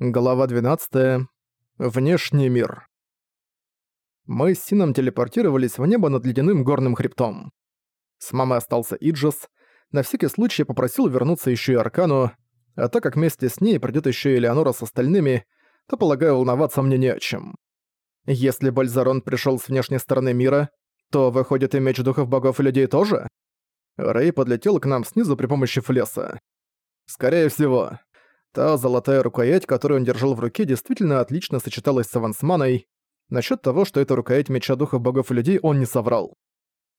Глава 12. Внешний мир. Мы с Сином телепортировались в небо над ледяным горным хребтом. С мамой остался Иджис. На всякий случай попросил вернуться еще и Аркану, а так как вместе с ней придет еще и Элеонора с остальными, то, полагаю, волноваться мне не о чем. Если Бальзарон пришел с внешней стороны мира, то, выходит, и меч духов богов и людей тоже? Рэй подлетел к нам снизу при помощи флеса. Скорее всего. Та золотая рукоять, которую он держал в руке, действительно отлично сочеталась с авансманой. Насчёт того, что это рукоять меча духов богов и людей, он не соврал.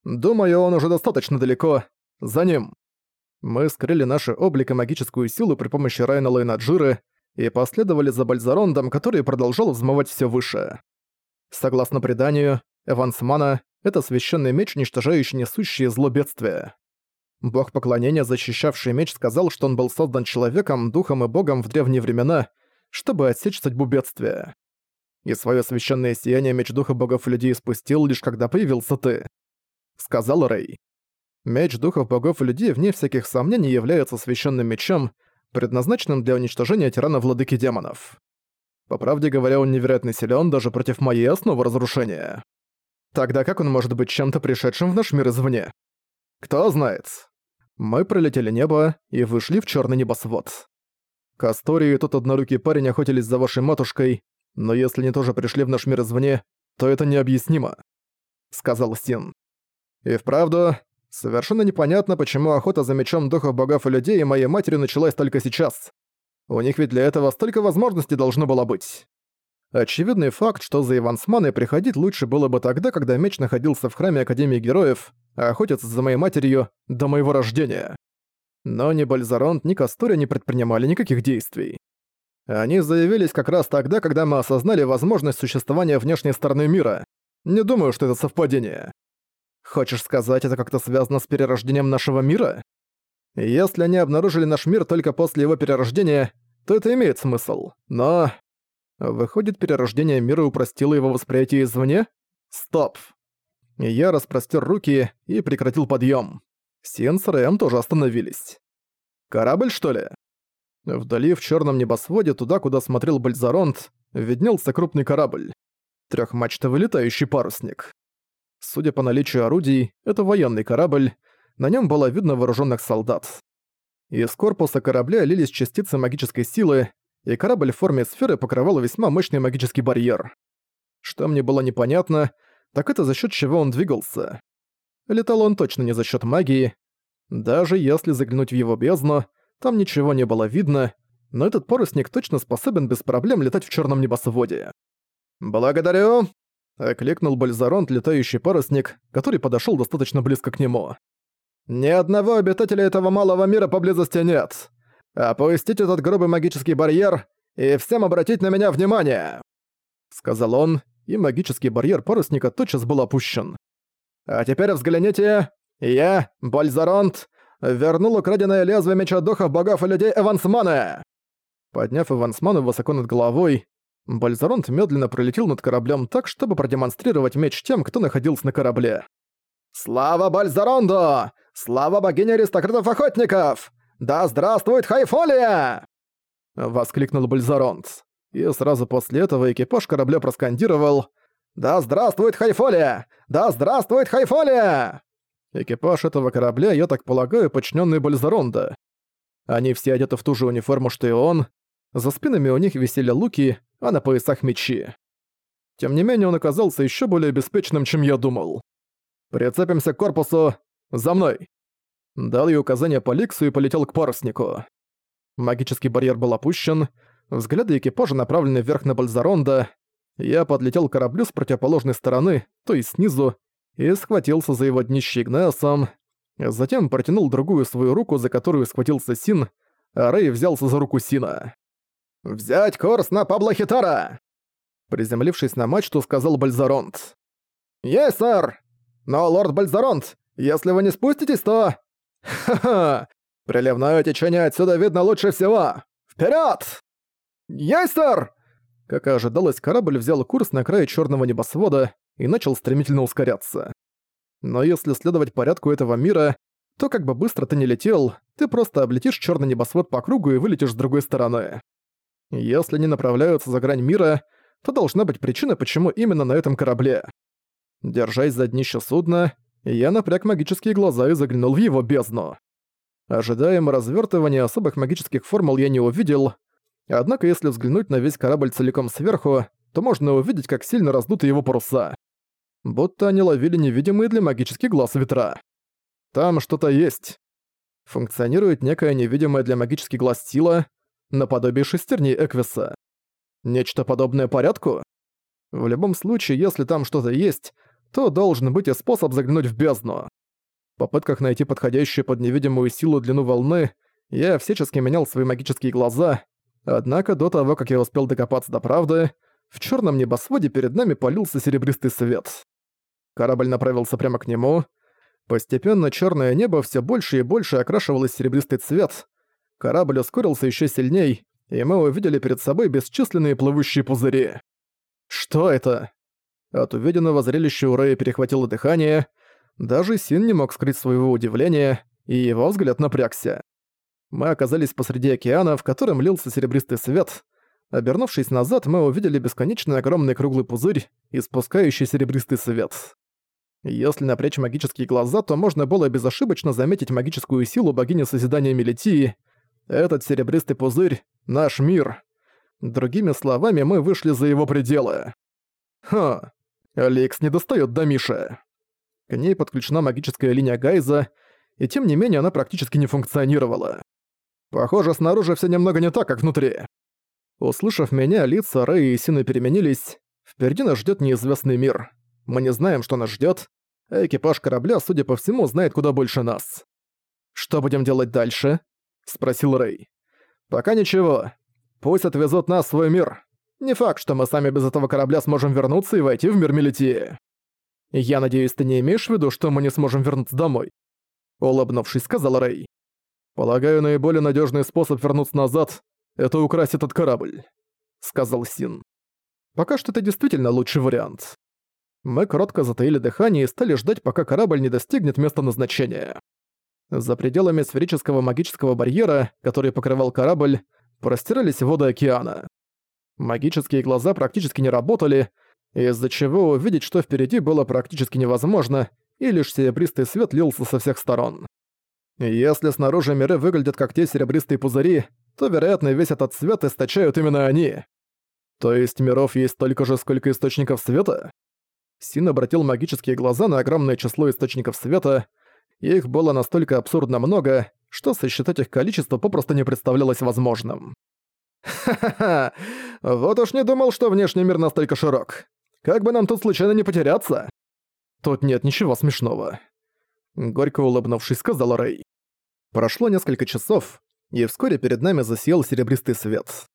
Думаю, он уже достаточно далеко. За ним. Мы скрыли наши облик и магическую силу при помощи Райнала и Наджиры и последовали за Бальзарондом, который продолжал взмывать всё выше. Согласно преданию, Эвансмана — это священный меч, уничтожающий несущие зло бедствия. Бог поклонения, защищавший меч, сказал, что он был создан человеком, духом и богом в древние времена, чтобы отсечь судьбу бедствия. И свое священное сияние меч духа богов и людей спустил, лишь когда появился ты. Сказал Рэй. Меч духов богов и людей, вне всяких сомнений, является священным мечом, предназначенным для уничтожения тирана владыки демонов. По правде говоря, он невероятно силен даже против моей основы разрушения. Тогда как он может быть чем-то пришедшим в наш мир извне? Кто знает. Мы пролетели небо и вышли в черный небосвод. Кастори и тот однорукий парень охотились за вашей матушкой, но если они тоже пришли в наш мир извне, то это необъяснимо», — сказал Син. «И вправду, совершенно непонятно, почему охота за мечом духов богов и людей и моей матери началась только сейчас. У них ведь для этого столько возможностей должно было быть». Очевидный факт, что за Ивансманой приходить лучше было бы тогда, когда меч находился в храме Академии Героев, охотиться за моей матерью до моего рождения. Но ни Бальзаронт, ни Кастория не предпринимали никаких действий. Они заявились как раз тогда, когда мы осознали возможность существования внешней стороны мира. Не думаю, что это совпадение. Хочешь сказать, это как-то связано с перерождением нашего мира? Если они обнаружили наш мир только после его перерождения, то это имеет смысл. Но... Выходит, перерождение мира упростило его восприятие извне? Стоп. Я распростер руки и прекратил подъем. Сен с Рэем тоже остановились. «Корабль, что ли?» Вдали в черном небосводе, туда, куда смотрел Бальзаронт, виднелся крупный корабль. Трехмачтовый летающий парусник. Судя по наличию орудий, это военный корабль, на нем было видно вооруженных солдат. Из корпуса корабля лились частицы магической силы, и корабль в форме сферы покрывал весьма мощный магический барьер. Что мне было непонятно, так это за счет чего он двигался. Летал он точно не за счет магии. Даже если заглянуть в его бездну, там ничего не было видно, но этот парусник точно способен без проблем летать в черном небосводе. «Благодарю!» — окликнул Бальзаронт, летающий парусник, который подошел достаточно близко к нему. «Ни одного обитателя этого малого мира поблизости нет. Опустить этот грубый магический барьер и всем обратить на меня внимание!» Сказал он, и магический барьер парусника тотчас был опущен. «А теперь взгляните! Я, Бальзаронт, вернул украденное лезвие меча духов богов и людей Эвансмана!» Подняв Эвансману высоко над головой, Бальзаронт медленно пролетел над кораблем так, чтобы продемонстрировать меч тем, кто находился на корабле. «Слава Бальзаронду! Слава богине аристократов-охотников! Да здравствует Хайфолия!» Воскликнул Бальзаронт. И сразу после этого экипаж корабля проскандировал «Да здравствует Хайфолия! Да здравствует Хайфолия!» Экипаж этого корабля, я так полагаю, подчиненный Бальзаронда. Они все одеты в ту же униформу, что и он. За спинами у них висели луки, а на поясах мечи. Тем не менее, он оказался еще более беспечным, чем я думал. «Прицепимся к корпусу! За мной!» Дал ей указание по Ликсу и полетел к паруснику. Магический барьер был опущен, Взгляды экипажа направлены вверх на Бальзаронда. Я подлетел к кораблю с противоположной стороны, то есть снизу, и схватился за его днище Игнеосом. Затем протянул другую свою руку, за которую схватился Син, а Рэй взялся за руку Сина. «Взять курс на Пабло Хитара!» Приземлившись на мачту, сказал Бальзаронт. «Есть, сэр! Но, лорд Бальзаронт, если вы не спуститесь, то...» «Ха-ха! Приливное течение отсюда видно лучше всего! Вперед! «Есть, сэр!» Как и ожидалось, корабль взял курс на край черного небосвода и начал стремительно ускоряться. Но если следовать порядку этого мира, то как бы быстро ты не летел, ты просто облетишь черный небосвод по кругу и вылетишь с другой стороны. Если они направляются за грань мира, то должна быть причина, почему именно на этом корабле. Держась за днище судна, я напряг магические глаза и заглянул в его бездну. Ожидаемо развертывания особых магических формул я не увидел, однако если взглянуть на весь корабль целиком сверху, то можно увидеть, как сильно раздуты его паруса. Будто они ловили невидимые для магических глаз ветра. Там что-то есть. Функционирует некая невидимая для магических глаз сила, наподобие шестерней Эквиса. Нечто подобное порядку? В любом случае, если там что-то есть, то должен быть и способ заглянуть в бездну. В попытках найти подходящую под невидимую силу длину волны, я всячески менял свои магические глаза, однако до того, как я успел докопаться до правды, в черном небосводе перед нами полился серебристый свет. Корабль направился прямо к нему. Постепенно черное небо все больше и больше окрашивалось в серебристый цвет. Корабль ускорился еще сильней, и мы увидели перед собой бесчисленные плывущие пузыри. Что это? От увиденного зрелища у Рэя перехватило дыхание. Даже Син не мог скрыть своего удивления, и его взгляд напрягся. Мы оказались посреди океана, в котором лился серебристый свет. Обернувшись назад, мы увидели бесконечный огромный круглый пузырь, испускающий серебристый свет. Если напрячь магические глаза, то можно было безошибочно заметить магическую силу богини Созидания Мелитии. Этот серебристый пузырь — наш мир. Другими словами, мы вышли за его пределы. Ха, Алекс не достаёт до Миши. К ней подключена магическая линия Гайза, и тем не менее она практически не функционировала. Похоже, снаружи все немного не так, как внутри. Услышав меня, лица Рэй и Сины переменились. Впереди нас ждет неизвестный мир. Мы не знаем, что нас ждет, экипаж корабля, судя по всему, знает куда больше нас. «Что будем делать дальше?» — спросил Рэй. «Пока ничего. Пусть отвезут нас в свой мир. Не факт, что мы сами без этого корабля сможем вернуться и войти в мир Мелитии. Я надеюсь, ты не имеешь в виду, что мы не сможем вернуться домой?» Улыбнувшись, сказал Рэй. «Полагаю, наиболее надежный способ вернуться назад — это украсть этот корабль», — сказал Син. «Пока что это действительно лучший вариант». Мы коротко затаили дыхание и стали ждать, пока корабль не достигнет места назначения. За пределами сферического магического барьера, который покрывал корабль, простирались воды океана. Магические глаза практически не работали, из-за чего увидеть, что впереди, было практически невозможно, и лишь серебристый свет лился со всех сторон. Если снаружи миры выглядят как те серебристые пузыри, то, вероятно, весь этот свет источают именно они. То есть миров есть столько же, сколько источников света? Син обратил магические глаза на огромное число источников света, их было настолько абсурдно много, что сосчитать их количество попросту не представлялось возможным. «Ха-ха-ха! Вот уж не думал, что внешний мир настолько широк. Как бы нам тут случайно не потеряться?» «Тут нет ничего смешного», — горько улыбнувшись, сказал Рэй. Прошло несколько часов, и вскоре перед нами засиял серебристый свет.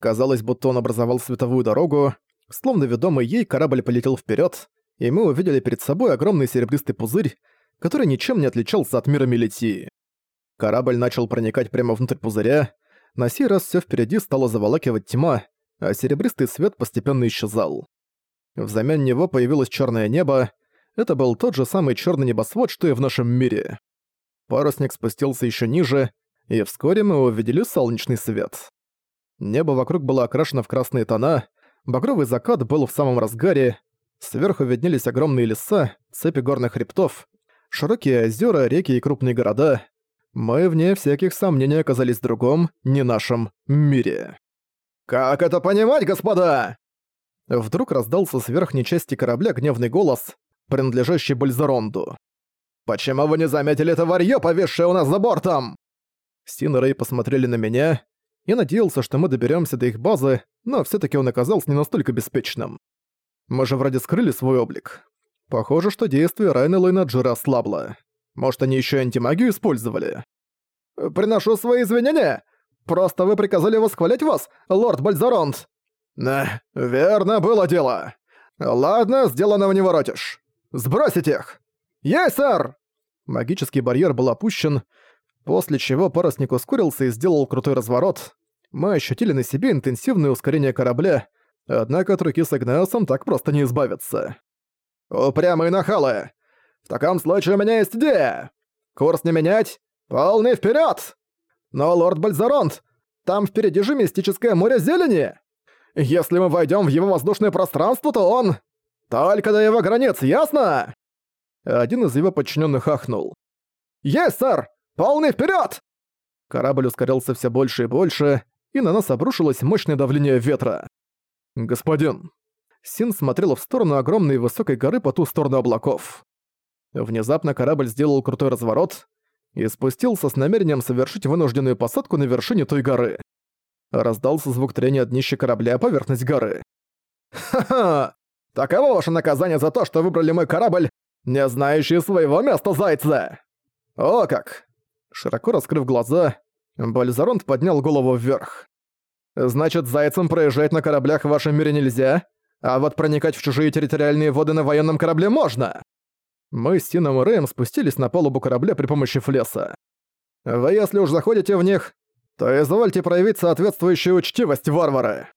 Казалось, будто он образовал световую дорогу, Словно ведомый ей, корабль полетел вперед, и мы увидели перед собой огромный серебристый пузырь, который ничем не отличался от мира Мелитии. Корабль начал проникать прямо внутрь пузыря, на сей раз все впереди стало заволакивать тьма, а серебристый свет постепенно исчезал. Взамен него появилось черное небо, это был тот же самый черный небосвод, что и в нашем мире. Парусник спустился еще ниже, и вскоре мы увидели солнечный свет. Небо вокруг было окрашено в красные тона, Багровый закат был в самом разгаре, сверху виднелись огромные леса, цепи горных хребтов, широкие озера, реки и крупные города. Мы, вне всяких сомнений, оказались в другом, не нашем, мире. «Как это понимать, господа?» Вдруг раздался с верхней части корабля гневный голос, принадлежащий Бальзаронду. «Почему вы не заметили это варьё, повисшее у нас за бортом?» Син и Рэй посмотрели на меня. Я надеялся, что мы доберемся до их базы, но все таки он оказался не настолько беспечным. Мы же вроде скрыли свой облик. Похоже, что действие Райна Лейнаджира ослабло. Может, они еще антимагию использовали? «Приношу свои извинения! Просто вы приказали восхвалять вас, лорд Бальзаронт!» «Да, верно было дело. Ладно, сделанного не воротишь. Сбросить их!» «Есть, сэр!» Магический барьер был опущен, после чего парусник ускорился и сделал крутой разворот. Мы ощутили на себе интенсивное ускорение корабля, однако от руки с Игнеосом так просто не избавиться. «Упрямые нахалы! В таком случае у меня есть идея! Курс не менять, полный вперед! Но лорд Бальзаронт, Там впереди же мистическое море зелени! Если мы войдем в его воздушное пространство, то он... Только до его границ, ясно?» Один из его подчиненных ахнул. «Есть, сэр! Полный вперед! Корабль ускорялся все больше и больше, и на нас обрушилось мощное давление ветра. «Господин!» Син смотрел в сторону огромной высокой горы по ту сторону облаков. Внезапно корабль сделал крутой разворот и спустился с намерением совершить вынужденную посадку на вершине той горы. Раздался звук трения днища корабля о поверхность горы. «Ха-ха! Таково ваше наказание за то, что выбрали мой корабль, не знающий своего места, зайца!» «О как!» Широко раскрыв глаза, Бальзаронт поднял голову вверх. «Значит, зайцам проезжать на кораблях в вашем мире нельзя, а вот проникать в чужие территориальные воды на военном корабле можно!» Мы с Тином и Рэем спустились на палубу корабля при помощи флеса. «Вы если уж заходите в них, то извольте проявить соответствующую учтивость, варвары!»